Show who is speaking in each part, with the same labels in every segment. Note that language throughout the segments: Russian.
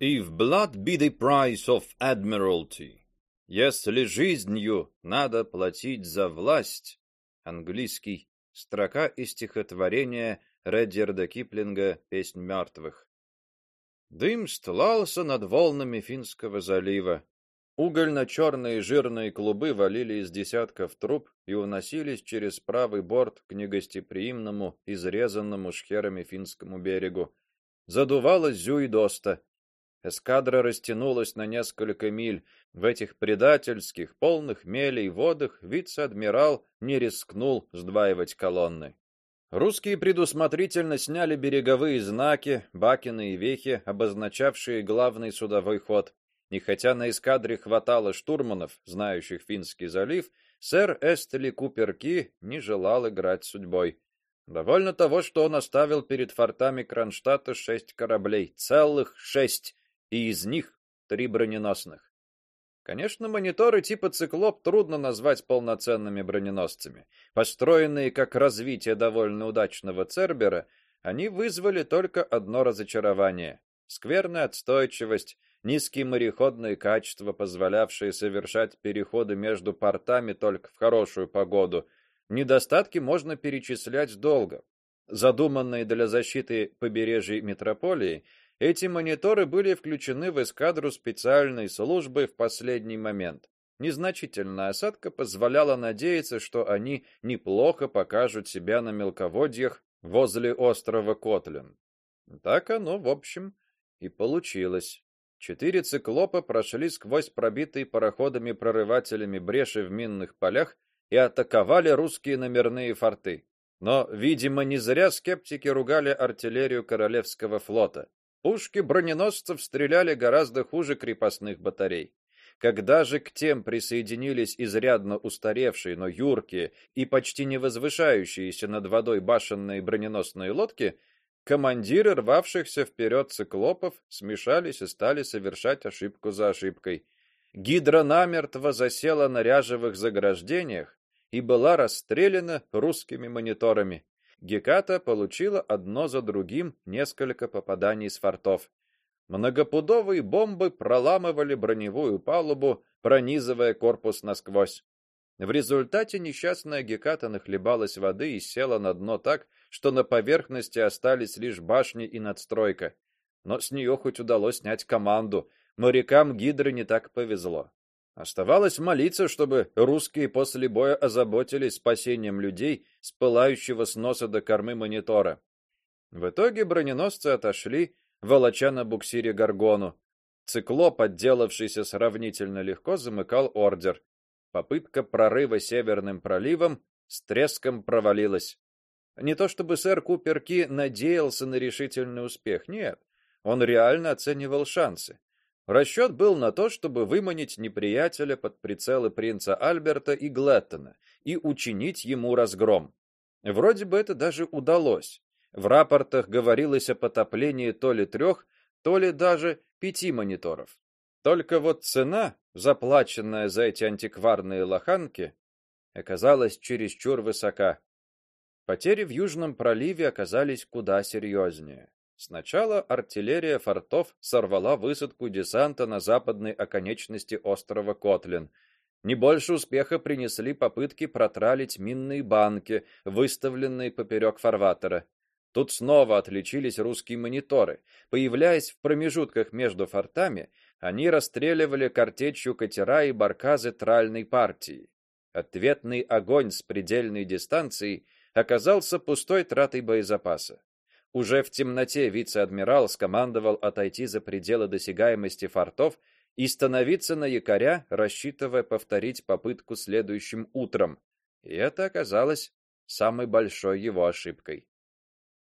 Speaker 1: If blood be the price of admiralty, если жизнью надо платить за власть, английский строка из стихотворения Редьярда Киплинга Песнь мертвых. Дым стлался над волнами Финского залива. угольно черные жирные клубы валили из десятков труб и уносились через правый борт к негостеприимному, изрезанному шхерами финскому берегу. Задувало зюйдоста. Эскадра растянулась на несколько миль. В этих предательских, полных мелей водах вице-адмирал не рискнул сдваивать колонны. Русские предусмотрительно сняли береговые знаки, бакины и вехи, обозначавшие главный судовой ход. И хотя на эскадре хватало штурманов, знающих Финский залив, сэр Эстели Куперки не желал играть судьбой. Довольно того, что он оставил перед фортами Кронштадта шесть кораблей, целых шесть, и из них три броненосных. Конечно, мониторы типа Циклоп трудно назвать полноценными броненосцами. Построенные как развитие довольно удачного Цербера, они вызвали только одно разочарование: скверная отстойчивость, низкие мореходные качества, позволявшие совершать переходы между портами только в хорошую погоду. Недостатки можно перечислять долго. Задуманные для защиты побережья метрополии, эти мониторы были включены в эскадру специальной службы в последний момент. Незначительная осадка позволяла надеяться, что они неплохо покажут себя на мелководьях возле острова Котлин. Так оно, в общем, и получилось. Четыре циклопа прошли сквозь пробитые пароходами-прорывателями бреши в минных полях и атаковали русские номерные форты. Но, видимо, не зря скептики ругали артиллерию королевского флота. Пушки броненосцев стреляли гораздо хуже крепостных батарей. Когда же к тем присоединились изрядно устаревшие, но юркие и почти не возвышающиеся над водой башенные броненосные лодки, командиры рвавшихся вперед циклопов смешались и стали совершать ошибку за ошибкой. Гидра намертво засела на ряжевых заграждениях и была расстреляна русскими мониторами. Геката получила одно за другим несколько попаданий с фортов. Многопудовые бомбы проламывали броневую палубу, пронизывая корпус насквозь. В результате несчастная Геката нахлебалась воды и села на дно так, что на поверхности остались лишь башни и надстройка. Но с нее хоть удалось снять команду. Морякам Гидры не так повезло. Оставалось молиться, чтобы русские после боя озаботились спасением людей с пылающего с носа до кормы монитора. В итоге броненосцы отошли, волоча на буксире Гаргону. Циклоп, отделавшийся сравнительно легко, замыкал ордер. Попытка прорыва северным проливом с треском провалилась. Не то чтобы сэр Куперки надеялся на решительный успех, нет. Он реально оценивал шансы. Расчет был на то, чтобы выманить неприятеля под прицелы принца Альберта и Глеттона и учинить ему разгром. Вроде бы это даже удалось. В рапортах говорилось о потоплении то ли трех, то ли даже пяти мониторов. Только вот цена, заплаченная за эти антикварные лоханки, оказалась чересчур высока. Потери в Южном проливе оказались куда серьезнее. Сначала артиллерия фортов сорвала высадку десанта на западной оконечности острова Котлин. Не больше успеха принесли попытки протралить минные банки, выставленные поперек фарватера. Тут снова отличились русские мониторы. Появляясь в промежутках между фортами, они расстреливали картечью катера и баркасы тральной партии. Ответный огонь с предельной дистанции оказался пустой тратой боезапаса. Уже в темноте вице-адмирал скомандовал отойти за пределы досягаемости фортов и становиться на якоря, рассчитывая повторить попытку следующим утром. И это оказалось самой большой его ошибкой.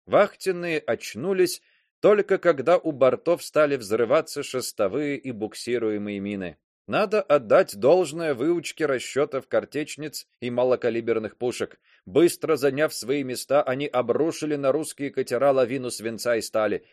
Speaker 1: Вахтенные очнулись только когда у бортов стали взрываться шестовые и буксируемые мины. Надо отдать должное выучке расчетов картечниц и малокалиберных пушек. Быстро заняв свои места, они обрушили на русские катера лавину свинца и стали.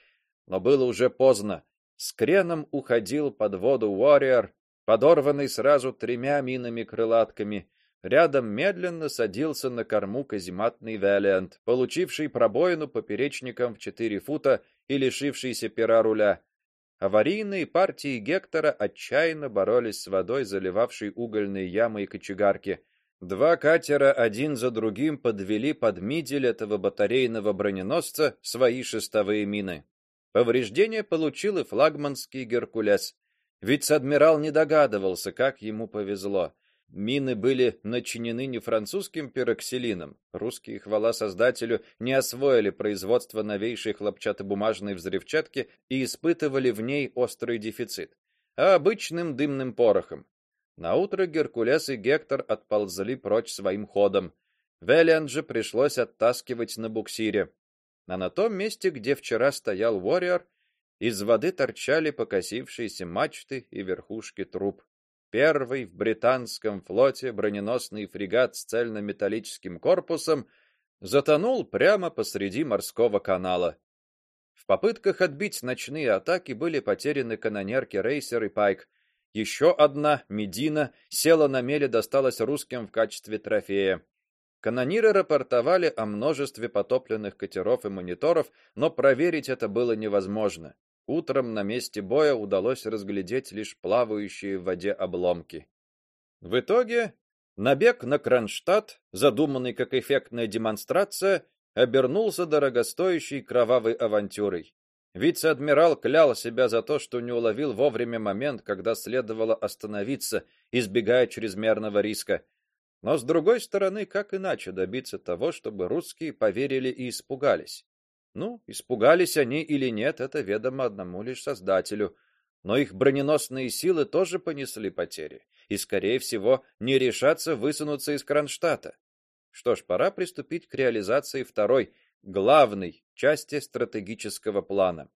Speaker 1: Но было уже поздно. С креном уходил под воду Warrior, подорванный сразу тремя минами-крылатками. Рядом медленно садился на корму казематный Valiant, получивший пробоину поперечником в 4 фута и лишившийся пера руля. Аварийные партии Гектора отчаянно боролись с водой, заливавшей угольные ямы и кочегарки. Два катера один за другим подвели под мидель этого батарейного броненосца свои шестовые мины. Повреждения получил и флагманский Геркулес. Вице-адмирал не догадывался, как ему повезло. Мины были начинены не французским пироксилином. Русские, хвала создателю, не освоили производство новейшей хлопчатобумажной взрывчатки и испытывали в ней острый дефицит, а обычным дымным порохом. На утро Геркулес и Гектор отползли прочь своим ходом. Велиан же пришлось оттаскивать на буксире. А на том месте, где вчера стоял Warrior, из воды торчали покосившиеся мачты и верхушки труб. Первый в британском флоте броненосный фрегат с цельнометаллическим корпусом затонул прямо посреди морского канала. В попытках отбить ночные атаки были потеряны канонерки Рейсер и Пайк. Еще одна, Медина, села на мели, досталась русским в качестве трофея. Канониры рапортовали о множестве потопленных катеров и мониторов, но проверить это было невозможно. Утром на месте боя удалось разглядеть лишь плавающие в воде обломки. В итоге набег на Кронштадт, задуманный как эффектная демонстрация, обернулся дорогостоящей кровавой авантюрой. Вице-адмирал клял себя за то, что не уловил вовремя момент, когда следовало остановиться, избегая чрезмерного риска. Но с другой стороны, как иначе добиться того, чтобы русские поверили и испугались? Ну, испугались они или нет, это ведомо одному лишь Создателю, но их броненосные силы тоже понесли потери и скорее всего не решатся высунуться из Кронштадта. Что ж, пора приступить к реализации второй, главной части стратегического плана.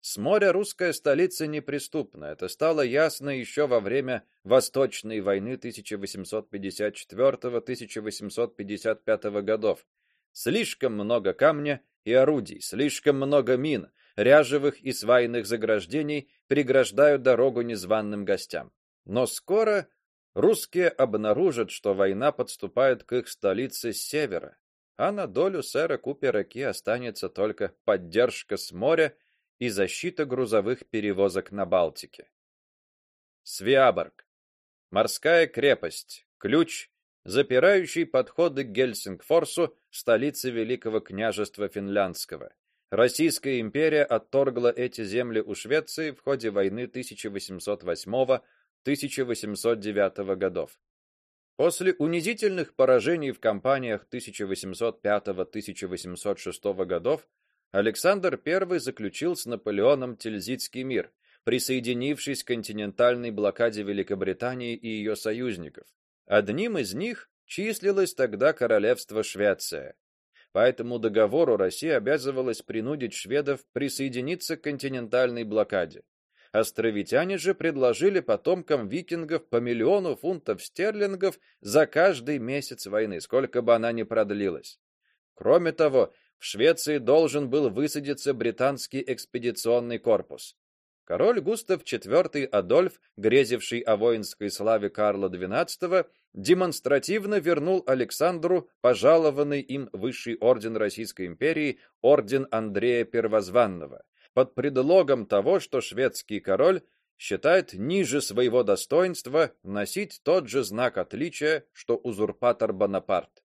Speaker 1: С моря русская столица неприступна. Это стало ясно еще во время Восточной войны 1854-1855 годов. Слишком много камня и орудий, слишком много мин, ряжевых и свайных заграждений преграждают дорогу незваным гостям. Но скоро русские обнаружат, что война подступает к их столице с севера, а на долю сэра Купера Ки останется только поддержка с моря и защита грузовых перевозок на Балтике. Свиаборг. Морская крепость. Ключ запирающий подходы к Гельсингфорсу, столице Великого княжества финляндского. Российская империя отторгла эти земли у Швеции в ходе войны 1808-1809 годов. После унизительных поражений в кампаниях 1805-1806 годов Александр I заключил с Наполеоном Тильзитский мир, присоединившись к континентальной блокаде Великобритании и ее союзников. Одним из них числилось тогда королевство Швеция. По этому договору Россия обязывалась принудить шведов присоединиться к континентальной блокаде. Островитяне же предложили потомкам викингов по миллиону фунтов стерлингов за каждый месяц войны, сколько бы она ни продлилась. Кроме того, в Швеции должен был высадиться британский экспедиционный корпус. Король Густав IV Адольф, грезивший о воинской славе Карла XII, демонстративно вернул Александру пожалованный им высший орден Российской империи, орден Андрея Первозванного, под предлогом того, что шведский король считает ниже своего достоинства носить тот же знак отличия, что узурпатор Бонапарт.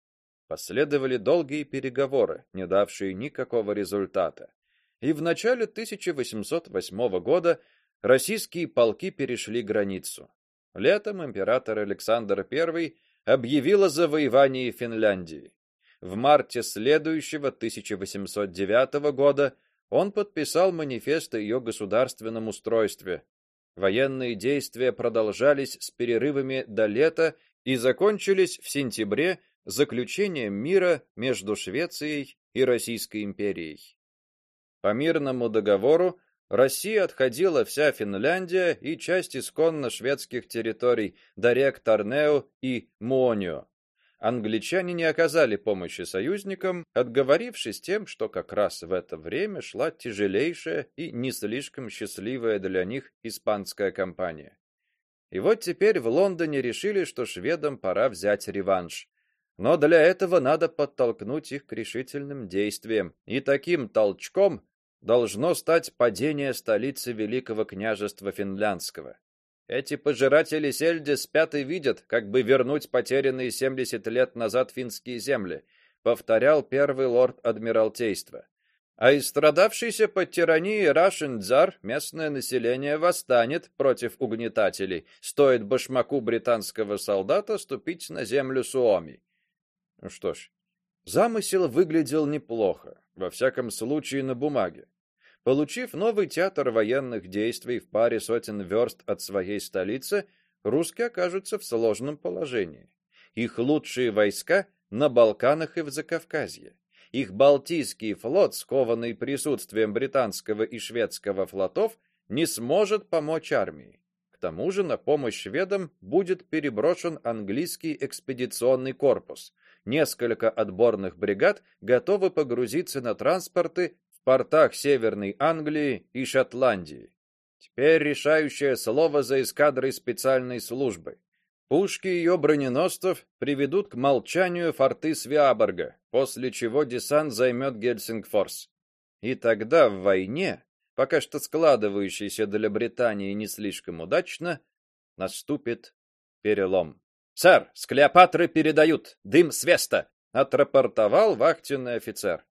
Speaker 1: Последовали долгие переговоры, не давшие никакого результата и в начале 1808 года российские полки перешли границу. Летом император Александр I объявил о завоевании Финляндии. В марте следующего 1809 года он подписал манифест о ее государственном устройстве. Военные действия продолжались с перерывами до лета и закончились в сентябре заключением мира между Швецией и Российской империей. По мирному договору России отходила вся Финляндия и часть исконно шведских территорий до рек Торнео и Муонио. Англичане не оказали помощи союзникам, отговорившись тем, что как раз в это время шла тяжелейшая и не слишком счастливая для них испанская кампания. И вот теперь в Лондоне решили, что шведам пора взять реванш. Но для этого надо подтолкнуть их к решительным действиям, и таким толчком должно стать падение столицы Великого княжества финляндского. Эти пожиратели сельди спят и видят, как бы вернуть потерянные 70 лет назад финские земли, повторял первый лорд адмиралтейства. А истрадавшийся под тиранией Рашен-Дзар местное население восстанет против угнетателей, стоит башмаку британского солдата ступить на землю Суоми. Ну что ж, замысел выглядел неплохо, во всяком случае на бумаге. Получив новый театр военных действий в паре сотен верст от своей столицы, русские окажутся в сложном положении. Их лучшие войска на Балканах и в Закавказье. Их Балтийский флот, скованный присутствием британского и шведского флотов, не сможет помочь армии. К тому же на помощь шведам будет переброшен английский экспедиционный корпус. Несколько отборных бригад готовы погрузиться на транспорты портах Северной Англии и Шотландии. Теперь решающее слово за эскадрой специальной службы. Пушки ее броненосцев приведут к молчанию форты Свиаборга, после чего десант займет Гельсингфорс. И тогда в войне, пока что складывающейся для Британии не слишком удачно, наступит перелом. Сэр, с Клеопатры передают дым с Веста, отрапортовал вахтенный офицер.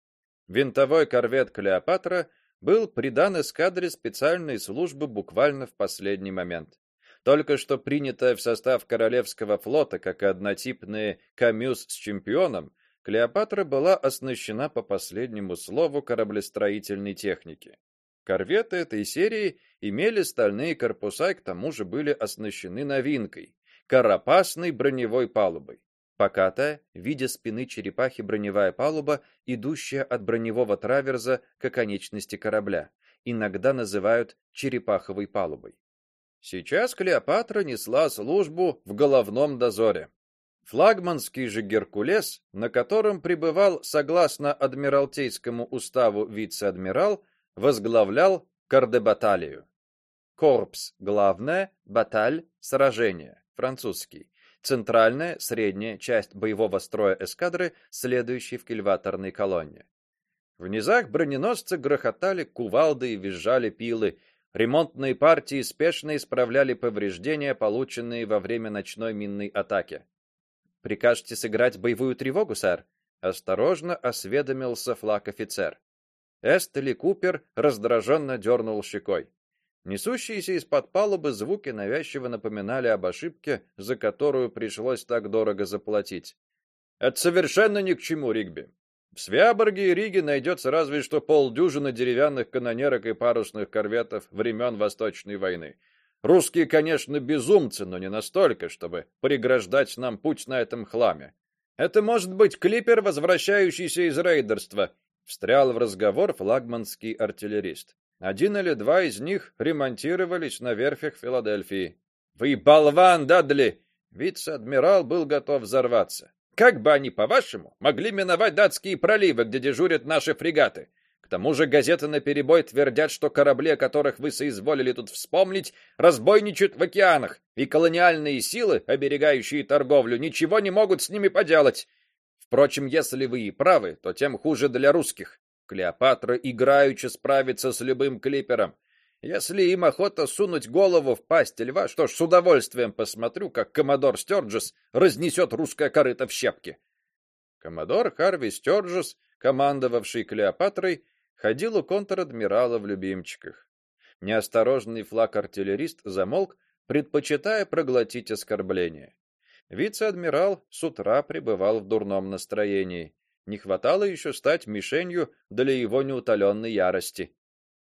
Speaker 1: Винтовой корвет Клеопатра был придан эскадре специальной службы буквально в последний момент. Только что принятая в состав королевского флота как однотипные Камюс с чемпионом, Клеопатра была оснащена по последнему слову кораблестроительной техники. Корветы этой серии имели стальные корпуса и к тому же были оснащены новинкой карапасной броневой палубой. Покатая, видя спины черепахи броневая палуба, идущая от броневого траверза к оконечности корабля, иногда называют черепаховой палубой. Сейчас Клеопатра несла службу в головном дозоре. Флагманский же Геркулес, на котором пребывал согласно адмиралтейскому уставу вице-адмирал, возглавлял кардебаталию. Корпс главное, баталь сражение, французский центральная, средняя часть боевого строя эскадры, следующей в кильваторной колонне. В низах броненосцы грохотали кувалды и визжали пилы. Ремонтные партии спешно исправляли повреждения, полученные во время ночной минной атаки. Прикажете сыграть боевую тревогу, сэр? осторожно осведомился флаг-офицер. Эстели Купер раздраженно дернул щекой. Несущиеся из-под палубы звуки навязчиво напоминали об ошибке, за которую пришлось так дорого заплатить. Это совершенно ни к чему, Ригби. В Свяборге и Риге найдется разве что полдюжины деревянных канонерок и парусных корветов времен Восточной войны. Русские, конечно, безумцы, но не настолько, чтобы преграждать нам путь на этом хламе. Это может быть клипер, возвращающийся из рейдерства, встрял в разговор флагманский артиллерист. Один или два из них ремонтировались на верфях Филадельфии. Вы болван, Дадли! Вице-адмирал был готов взорваться. Как бы они, по-вашему, могли миновать датские проливы, где дежурят наши фрегаты? К тому же газеты наперебой твердят, что корабли, о которых вы соизволили тут вспомнить, разбойничают в океанах, и колониальные силы, оберегающие торговлю, ничего не могут с ними поделать. Впрочем, если вы и правы, то тем хуже для русских. Клеопатра играючи справится с любым клипером. Если им охота сунуть голову в пасть льва, что ж, с удовольствием посмотрю, как коммодор Стёрджес разнесет русское корыто в щепки. Коммодор Харви Стёрджес, командовавший Клеопатрой, ходил у контр-адмирала в любимчиках. Неосторожный флаг-артиллерист замолк, предпочитая проглотить оскорбление. Вице-адмирал с утра пребывал в дурном настроении. Не хватало еще стать мишенью для его неутоленной ярости.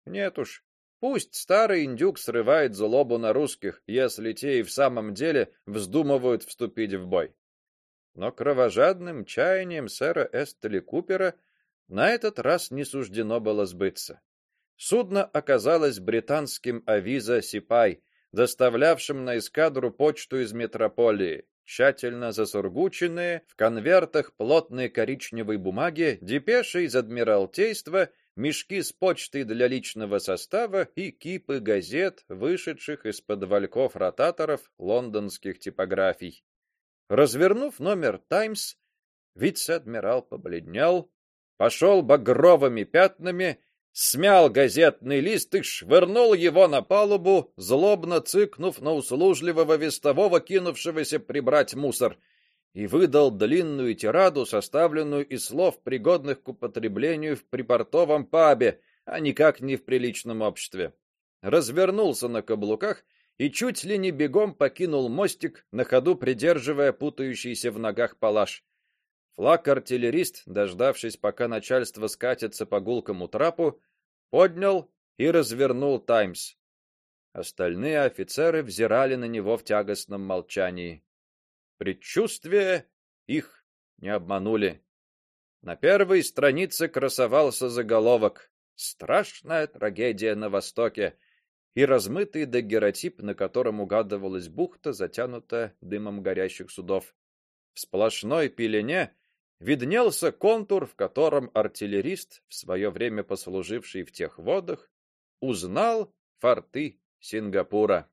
Speaker 1: Нет уж, пусть старый индюк срывает злобу на русских, если те и в самом деле вздумывают вступить в бой. Но кровожадным чаянием сэра Эстели Купера на этот раз не суждено было сбыться. Судно оказалось британским авиза Сипай, доставлявшим на эскадру почту из метрополии тщательно засургученные в конвертах плотной коричневой бумаги, депеши из адмиралтейства, мешки с почтой для личного состава и кипы газет, вышедших из-под вальков ротаторов лондонских типографий. Развернув номер Таймс, вице-адмирал побледнел, пошел багровыми пятнами смял газетный лист и швырнул его на палубу, злобно цыкнув на услужливого вестового, кинувшегося прибрать мусор, и выдал длинную тираду, составленную из слов, пригодных к употреблению в припортовом пабе, а никак не в приличном обществе. Развернулся на каблуках и чуть ли не бегом покинул мостик, на ходу придерживая путающийся в ногах палаш. Флаг-артиллерист, дождавшись, пока начальство скатится по гулкому трапу, поднял и развернул Таймс. Остальные офицеры взирали на него в тягостном молчании. Предчувствия их не обманули. На первой странице красовался заголовок: Страшная трагедия на востоке и размытый дагеротип, на котором угадывалась бухта, затянутая дымом горящих судов. В сплошной пелене виднелся контур, в котором артиллерист, в свое время послуживший в тех водах, узнал форты Сингапура.